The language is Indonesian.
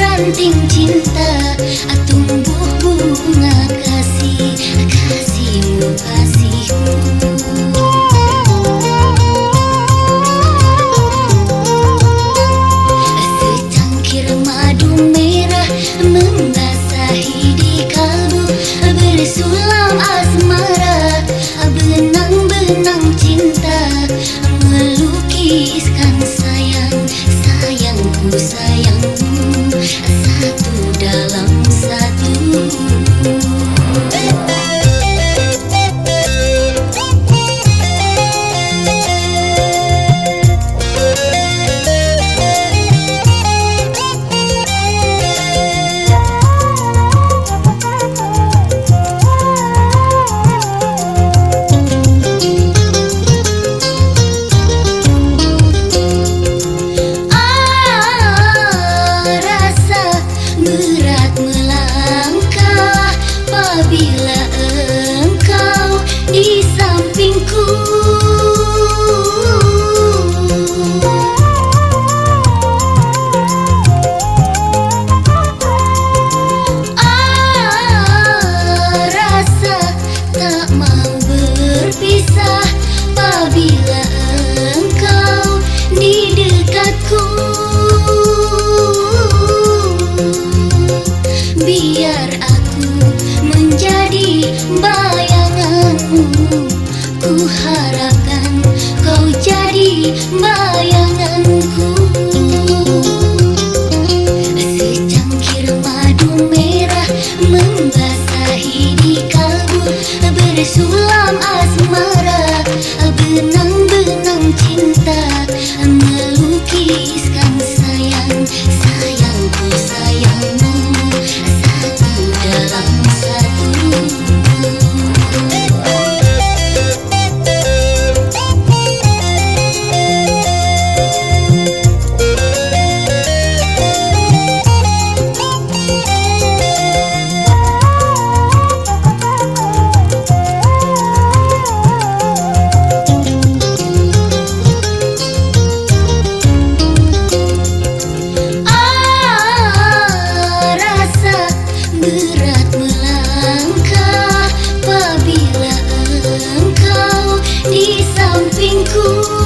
ranting cinta. Tumbuh bunga kasih kasihmu kasihku. Secangkir madu merah membasahi di kalbu bersulam asmara benang-benang cinta. Melukiskan sayang sayangku sayang 있어. melangkah apabila engkau di sampingku.